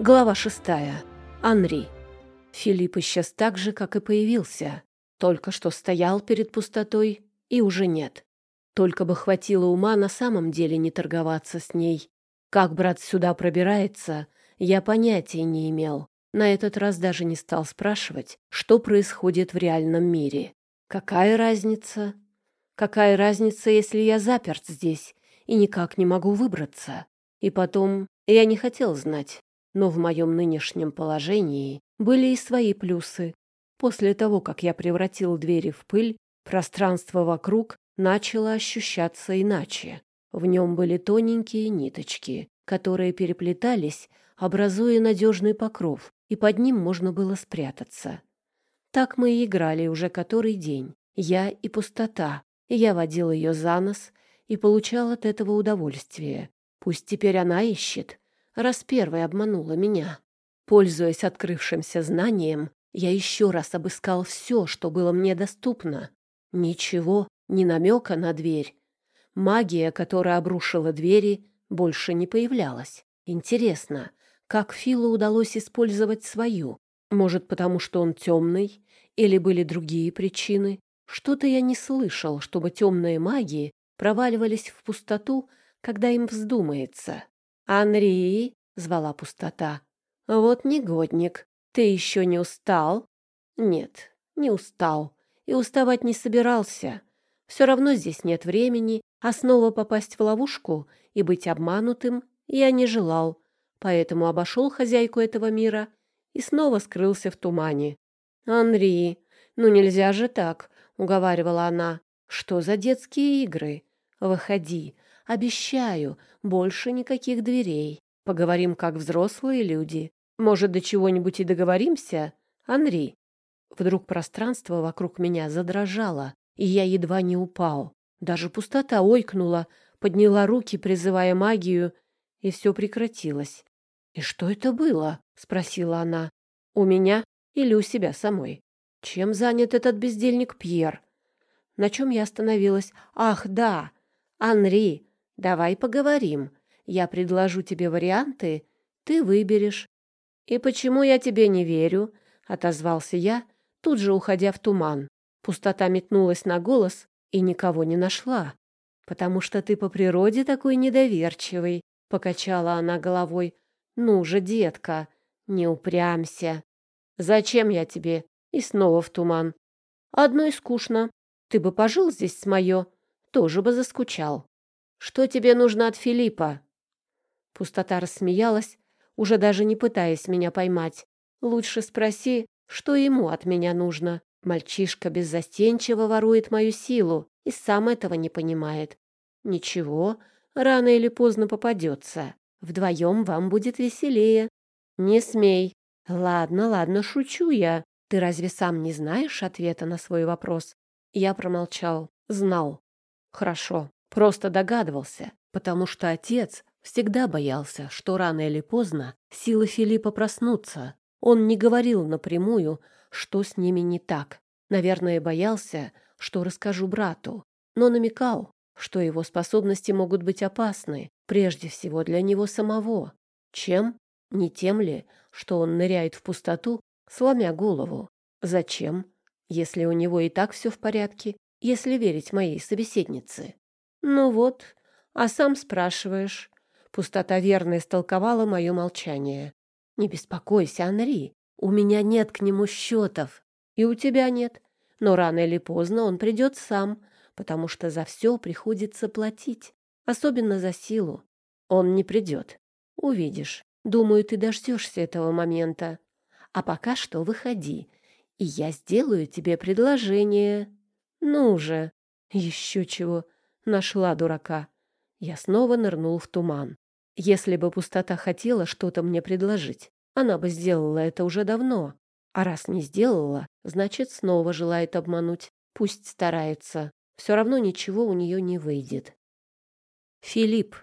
Глава шестая. Анри. Филипп исчез так же, как и появился. Только что стоял перед пустотой, и уже нет. Только бы хватило ума на самом деле не торговаться с ней. Как брат сюда пробирается, я понятия не имел. На этот раз даже не стал спрашивать, что происходит в реальном мире. Какая разница? Какая разница, если я заперт здесь и никак не могу выбраться? И потом, я не хотел знать, но в моем нынешнем положении были и свои плюсы. После того, как я превратил двери в пыль, пространство вокруг начало ощущаться иначе. В нем были тоненькие ниточки, которые переплетались, образуя надежный покров, и под ним можно было спрятаться. Так мы и играли уже который день. Я и пустота. Я водил ее за нос и получал от этого удовольствие. Пусть теперь она ищет, раз первой обманула меня. Пользуясь открывшимся знанием, я еще раз обыскал все, что было мне доступно. Ничего, ни намека на дверь. Магия, которая обрушила двери, больше не появлялась. Интересно, как Филу удалось использовать свою? Может, потому что он темный? Или были другие причины? Что-то я не слышал, чтобы темные магии проваливались в пустоту, когда им вздумается. «Анри!» — звала пустота. «Вот негодник. Ты еще не устал?» «Нет, не устал. И уставать не собирался. Все равно здесь нет времени, а снова попасть в ловушку и быть обманутым я не желал, поэтому обошел хозяйку этого мира и снова скрылся в тумане. «Анри, ну нельзя же так», — уговаривала она. «Что за детские игры? Выходи, Обещаю, больше никаких дверей. Поговорим как взрослые люди. Может, до чего-нибудь и договоримся? Анри. Вдруг пространство вокруг меня задрожало, и я едва не упал. Даже пустота ойкнула, подняла руки, призывая магию, и все прекратилось. «И что это было?» — спросила она. «У меня или у себя самой?» «Чем занят этот бездельник Пьер?» На чем я остановилась? «Ах, да! Анри, Давай поговорим. Я предложу тебе варианты, ты выберешь. И почему я тебе не верю? отозвался я, тут же уходя в туман. Пустота метнулась на голос и никого не нашла. Потому что ты по природе такой недоверчивый, покачала она головой. Ну же, детка, не упрямься. Зачем я тебе? И снова в туман. Одной скучно. Ты бы пожил здесь с моё, тоже бы заскучал. Что тебе нужно от Филиппа?» Пустота рассмеялась, уже даже не пытаясь меня поймать. «Лучше спроси, что ему от меня нужно. Мальчишка беззастенчиво ворует мою силу и сам этого не понимает. Ничего, рано или поздно попадется. Вдвоем вам будет веселее. Не смей. Ладно, ладно, шучу я. Ты разве сам не знаешь ответа на свой вопрос? Я промолчал. Знал. Хорошо. Просто догадывался, потому что отец всегда боялся, что рано или поздно силы Филиппа проснутся. Он не говорил напрямую, что с ними не так. Наверное, боялся, что расскажу брату, но намекал, что его способности могут быть опасны, прежде всего для него самого. Чем? Не тем ли, что он ныряет в пустоту, сломя голову? Зачем? Если у него и так все в порядке, если верить моей собеседнице. «Ну вот, а сам спрашиваешь». Пустота верно истолковала мое молчание. «Не беспокойся, Анри, у меня нет к нему счетов. И у тебя нет. Но рано или поздно он придет сам, потому что за все приходится платить, особенно за силу. Он не придет. Увидишь. Думаю, ты дождешься этого момента. А пока что выходи, и я сделаю тебе предложение. Ну же, еще чего». Нашла дурака. Я снова нырнул в туман. Если бы пустота хотела что-то мне предложить, она бы сделала это уже давно. А раз не сделала, значит, снова желает обмануть. Пусть старается. Все равно ничего у нее не выйдет. Филипп.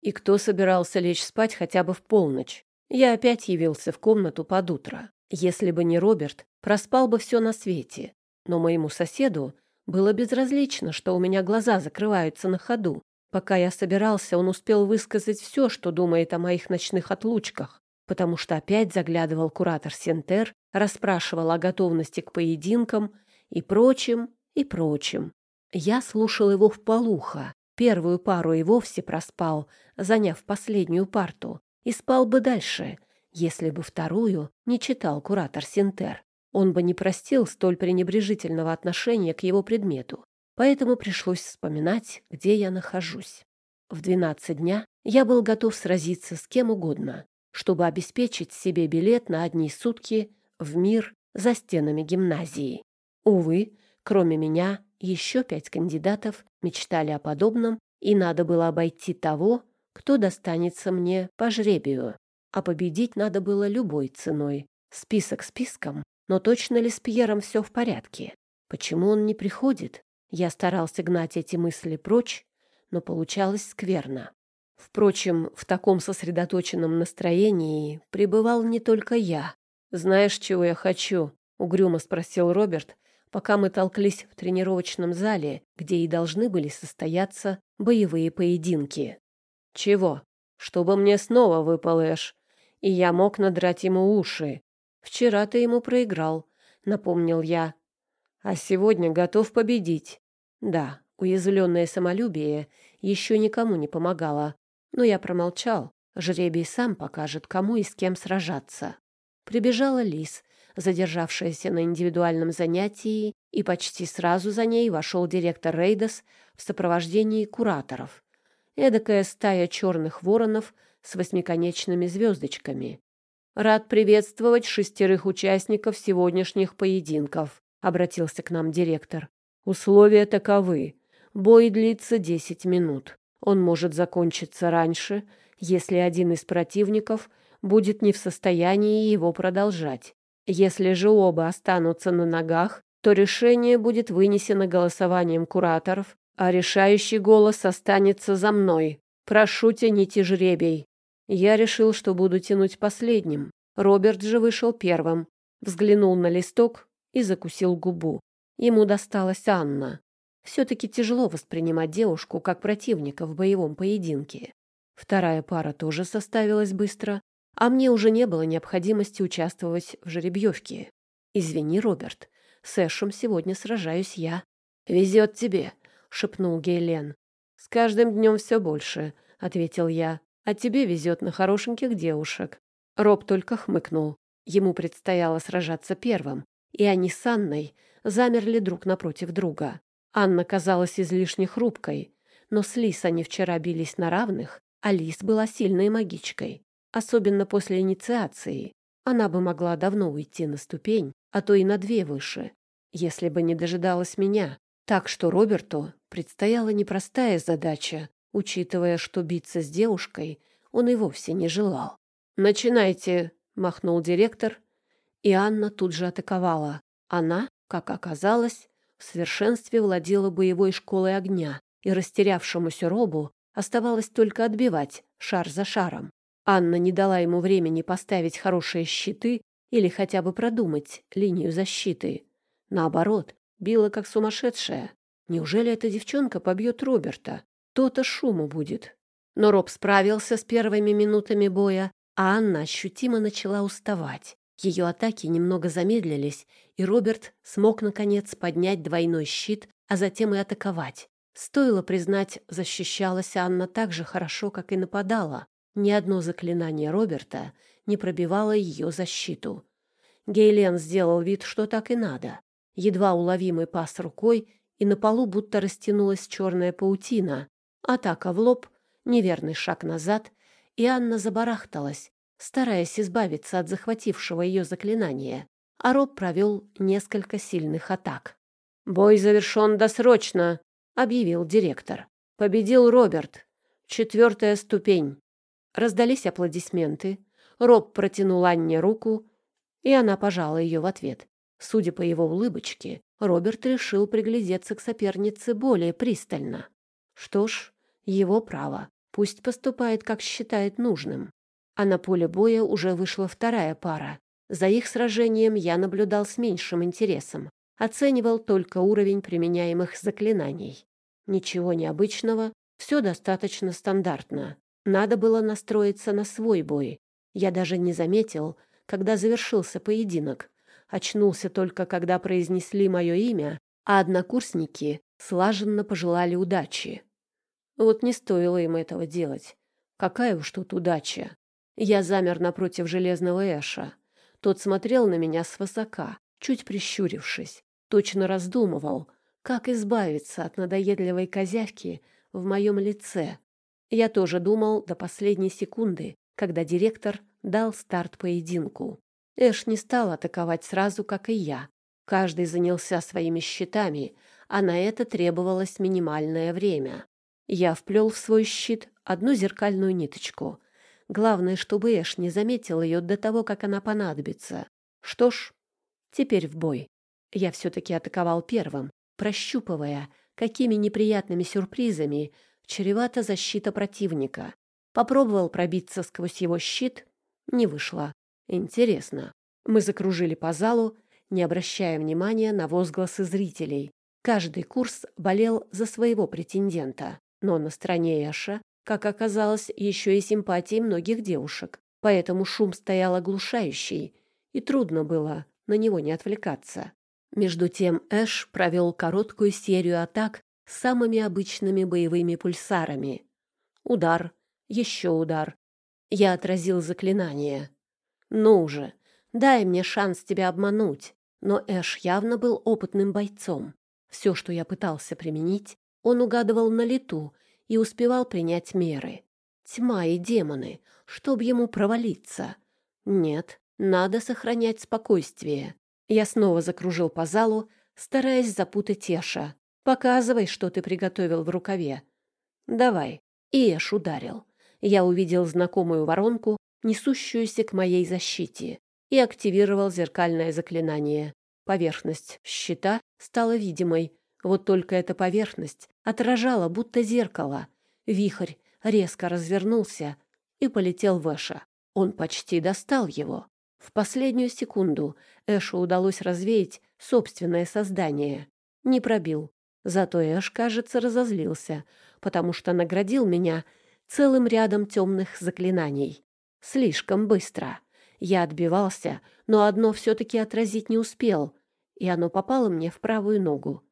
И кто собирался лечь спать хотя бы в полночь? Я опять явился в комнату под утро. Если бы не Роберт, проспал бы все на свете. Но моему соседу было безразлично, что у меня глаза закрываются на ходу. Пока я собирался, он успел высказать все, что думает о моих ночных отлучках. потому что опять заглядывал куратор Сентер, расспрашивал о готовности к поединкам и прочим, и прочим. Я слушал его в полухо. Первую пару и вовсе проспал, заняв последнюю парту, и спал бы дальше, если бы вторую не читал куратор Синтер. Он бы не простил столь пренебрежительного отношения к его предмету, поэтому пришлось вспоминать, где я нахожусь. В двенадцать дня я был готов сразиться с кем угодно, чтобы обеспечить себе билет на одни сутки в мир за стенами гимназии. Увы, кроме меня, еще пять кандидатов мечтали о подобном, и надо было обойти того, кто достанется мне по жребию. А победить надо было любой ценой. Список списком, но точно ли с Пьером все в порядке? Почему он не приходит? Я старался гнать эти мысли прочь, но получалось скверно. Впрочем, в таком сосредоточенном настроении пребывал не только я. «Знаешь, чего я хочу?» — угрюмо спросил Роберт, пока мы толклись в тренировочном зале, где и должны были состояться боевые поединки. «Чего? Чтобы мне снова выпал Эш, и я мог надрать ему уши. Вчера ты ему проиграл», — напомнил я. «А сегодня готов победить». Да, уязвленное самолюбие еще никому не помогало, но я промолчал. Жребий сам покажет, кому и с кем сражаться. Прибежала Лис, задержавшаяся на индивидуальном занятии, и почти сразу за ней вошел директор Рейдас в сопровождении кураторов. Эдакая стая черных воронов с восьмиконечными звездочками. «Рад приветствовать шестерых участников сегодняшних поединков», — обратился к нам директор. «Условия таковы. Бой длится десять минут. Он может закончиться раньше, если один из противников будет не в состоянии его продолжать. Если же оба останутся на ногах, то решение будет вынесено голосованием кураторов, а решающий голос останется за мной. Прошу тяните жребий. Я решил, что буду тянуть последним. Роберт же вышел первым, взглянул на листок и закусил губу. Ему досталась Анна. Все-таки тяжело воспринимать девушку как противника в боевом поединке. Вторая пара тоже составилась быстро, а мне уже не было необходимости участвовать в жеребьевке. Извини, Роберт, с Эшем сегодня сражаюсь я. Везет тебе, шепнул Гейлен. С каждым днем все больше, ответил я. А тебе везет на хорошеньких девушек. Роб только хмыкнул. Ему предстояло сражаться первым, и они с Анной замерли друг напротив друга. Анна казалась излишне хрупкой, но с Лис они вчера бились на равных, а Лис была сильной магичкой особенно после инициации. Она бы могла давно уйти на ступень, а то и на две выше, если бы не дожидалась меня. Так что Роберту предстояла непростая задача, учитывая, что биться с девушкой он и вовсе не желал. «Начинайте», — махнул директор, и Анна тут же атаковала. Она, как оказалось, в совершенстве владела боевой школой огня, и растерявшемуся Робу оставалось только отбивать шар за шаром. Анна не дала ему времени поставить хорошие щиты или хотя бы продумать линию защиты. Наоборот, била как сумасшедшая. Неужели эта девчонка побьет Роберта? То-то шуму будет. Но Роб справился с первыми минутами боя, а Анна ощутимо начала уставать. Ее атаки немного замедлились, и Роберт смог, наконец, поднять двойной щит, а затем и атаковать. Стоило признать, защищалась Анна так же хорошо, как и нападала. Ни одно заклинание Роберта не пробивало ее защиту. Гейлен сделал вид, что так и надо. Едва уловимый пас рукой, и на полу будто растянулась черная паутина. Атака в лоб, неверный шаг назад, и Анна забарахталась, стараясь избавиться от захватившего ее заклинания. А Роб провел несколько сильных атак. «Бой завершен досрочно», — объявил директор. «Победил Роберт. Четвертая ступень. Раздались аплодисменты. Роб протянул Анне руку, и она пожала ее в ответ. Судя по его улыбочке, Роберт решил приглядеться к сопернице более пристально. Что ж, его право. Пусть поступает, как считает нужным. А на поле боя уже вышла вторая пара. За их сражением я наблюдал с меньшим интересом. Оценивал только уровень применяемых заклинаний. Ничего необычного, все достаточно стандартно. Надо было настроиться на свой бой. Я даже не заметил, когда завершился поединок. Очнулся только, когда произнесли мое имя, а однокурсники слаженно пожелали удачи. Вот не стоило им этого делать. Какая уж тут удача. Я замер напротив железного Эша. Тот смотрел на меня свысока, чуть прищурившись, точно раздумывал, как избавиться от надоедливой козявки в моем лице. Я тоже думал до последней секунды, когда директор дал старт поединку. Эш не стал атаковать сразу, как и я. Каждый занялся своими щитами, а на это требовалось минимальное время. Я вплел в свой щит одну зеркальную ниточку. Главное, чтобы Эш не заметил ее до того, как она понадобится. Что ж, теперь в бой. Я все-таки атаковал первым, прощупывая, какими неприятными сюрпризами чревата защита противника. Попробовал пробиться сквозь его щит, не вышло. Интересно. Мы закружили по залу, не обращая внимания на возгласы зрителей. Каждый курс болел за своего претендента, но на стороне Эша, как оказалось, еще и симпатии многих девушек, поэтому шум стоял оглушающий, и трудно было на него не отвлекаться. Между тем Эш провел короткую серию атак с самыми обычными боевыми пульсарами. Удар, еще удар. Я отразил заклинание. «Ну уже, дай мне шанс тебя обмануть». Но Эш явно был опытным бойцом. Все, что я пытался применить, он угадывал на лету и успевал принять меры. Тьма и демоны, чтоб ему провалиться. Нет, надо сохранять спокойствие. Я снова закружил по залу, стараясь запутать Эша. «Показывай, что ты приготовил в рукаве». «Давай». И Эш ударил. Я увидел знакомую воронку, несущуюся к моей защите, и активировал зеркальное заклинание. Поверхность щита стала видимой, вот только эта поверхность отражала, будто зеркало. Вихрь резко развернулся и полетел в Эша. Он почти достал его. В последнюю секунду Эшу удалось развеять собственное создание. Не пробил. Зато Эш, кажется, разозлился, потому что наградил меня целым рядом темных заклинаний. Слишком быстро. Я отбивался, но одно все-таки отразить не успел, и оно попало мне в правую ногу.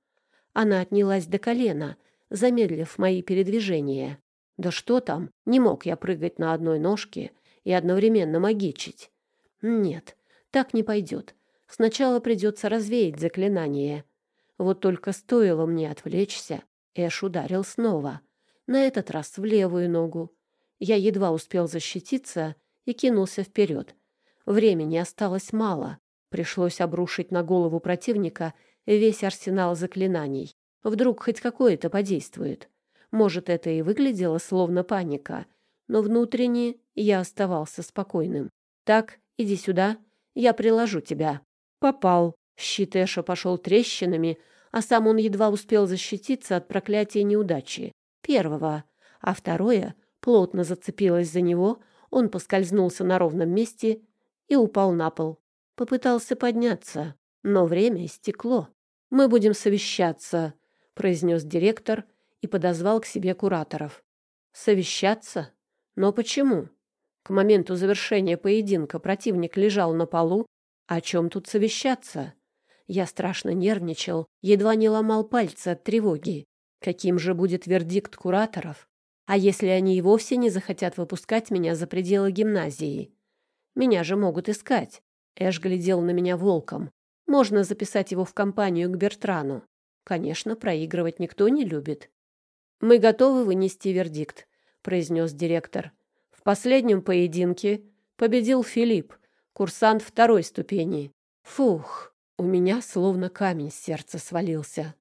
Она отнялась до колена, замедлив мои передвижения. Да что там, не мог я прыгать на одной ножке и одновременно магичить. Нет, так не пойдет. Сначала придется развеять заклинание. Вот только стоило мне отвлечься, Эш ударил снова. На этот раз в левую ногу. Я едва успел защититься и кинулся вперед. Времени осталось мало. Пришлось обрушить на голову противника весь арсенал заклинаний. Вдруг хоть какое-то подействует. Может, это и выглядело словно паника, но внутренне я оставался спокойным. Так, Иди сюда, я приложу тебя». Попал. Щит Эша пошел трещинами, а сам он едва успел защититься от проклятия неудачи. Первого. А второе плотно зацепилось за него, он поскользнулся на ровном месте и упал на пол. Попытался подняться, но время истекло. «Мы будем совещаться», — произнес директор и подозвал к себе кураторов. «Совещаться? Но почему?» К моменту завершения поединка противник лежал на полу. О чем тут совещаться? Я страшно нервничал, едва не ломал пальцы от тревоги. Каким же будет вердикт кураторов? А если они и вовсе не захотят выпускать меня за пределы гимназии? Меня же могут искать. Эш глядел на меня волком. Можно записать его в компанию к Бертрану. Конечно, проигрывать никто не любит. «Мы готовы вынести вердикт», — произнес директор последнем поединке победил Филипп, курсант второй ступени. Фух, у меня словно камень с сердца свалился.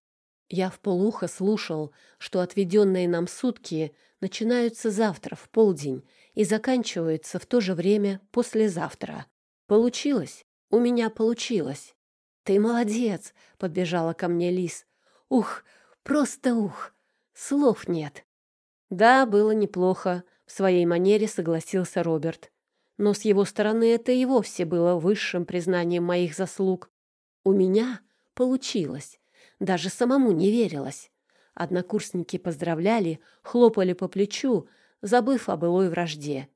Я в полухо слушал, что отведенные нам сутки начинаются завтра в полдень и заканчиваются в то же время послезавтра. Получилось, у меня получилось. «Ты молодец!» — подбежала ко мне Лис. «Ух, просто ух! Слов нет!» Да, было неплохо, в своей манере согласился Роберт. Но с его стороны это и вовсе было высшим признанием моих заслуг. У меня получилось. Даже самому не верилось. Однокурсники поздравляли, хлопали по плечу, забыв о былой вражде.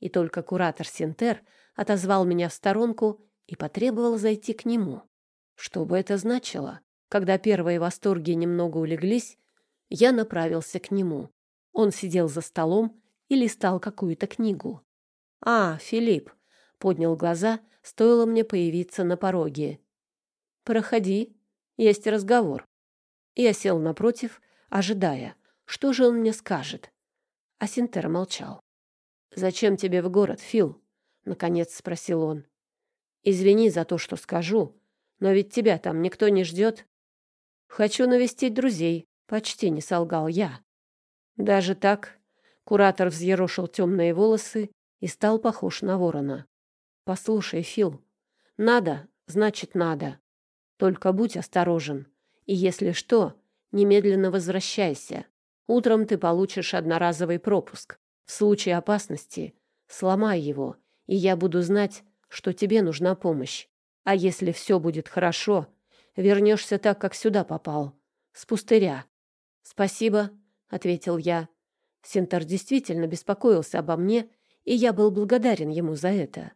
и только куратор Синтер отозвал меня в сторонку и потребовал зайти к нему. Что бы это значило? Когда первые восторги немного улеглись, я направился к нему. Он сидел за столом и листал какую-то книгу. «А, Филипп!» — поднял глаза, стоило мне появиться на пороге. «Проходи, есть разговор». Я сел напротив, ожидая, что же он мне скажет. А Синтер молчал. «Зачем тебе в город, Фил?» — наконец спросил он. «Извини за то, что скажу, но ведь тебя там никто не ждет». «Хочу навестить друзей», — почти не солгал я. Даже так куратор взъерошил темные волосы и стал похож на ворона. «Послушай, Фил, надо, значит, надо. Только будь осторожен, и если что, немедленно возвращайся. Утром ты получишь одноразовый пропуск. В случае опасности сломай его, и я буду знать, что тебе нужна помощь. А если все будет хорошо, вернешься так, как сюда попал, с пустыря. Спасибо, ответил я. Синтар действительно беспокоился обо мне, и я был благодарен ему за это.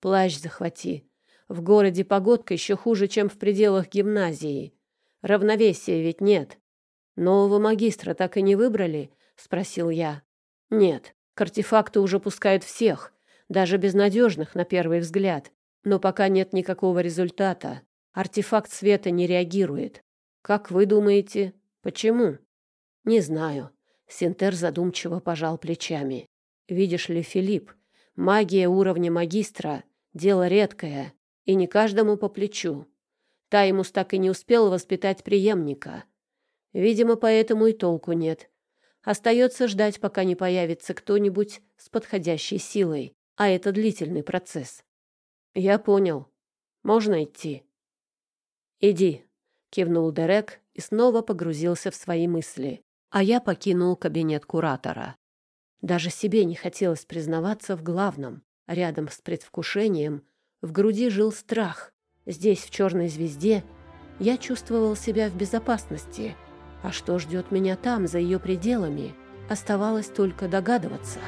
Плащ захвати. В городе погодка еще хуже, чем в пределах гимназии. Равновесия ведь нет. Нового магистра так и не выбрали? спросил я. Нет, к артефакту уже пускают всех, даже безнадежных на первый взгляд. Но пока нет никакого результата. Артефакт света не реагирует. Как вы думаете, почему? Не знаю. Синтер задумчиво пожал плечами. Видишь ли, Филипп, магия уровня магистра — дело редкое, и не каждому по плечу. Таймус так и не успел воспитать преемника. Видимо, поэтому и толку нет. Остается ждать, пока не появится кто-нибудь с подходящей силой, а это длительный процесс. Я понял. Можно идти. Иди, кивнул Дерек и снова погрузился в свои мысли, а я покинул кабинет куратора. Даже себе не хотелось признаваться в главном. Рядом с предвкушением в груди жил страх. Здесь, в черной звезде, я чувствовал себя в безопасности — а что ждет меня там, за ее пределами, оставалось только догадываться.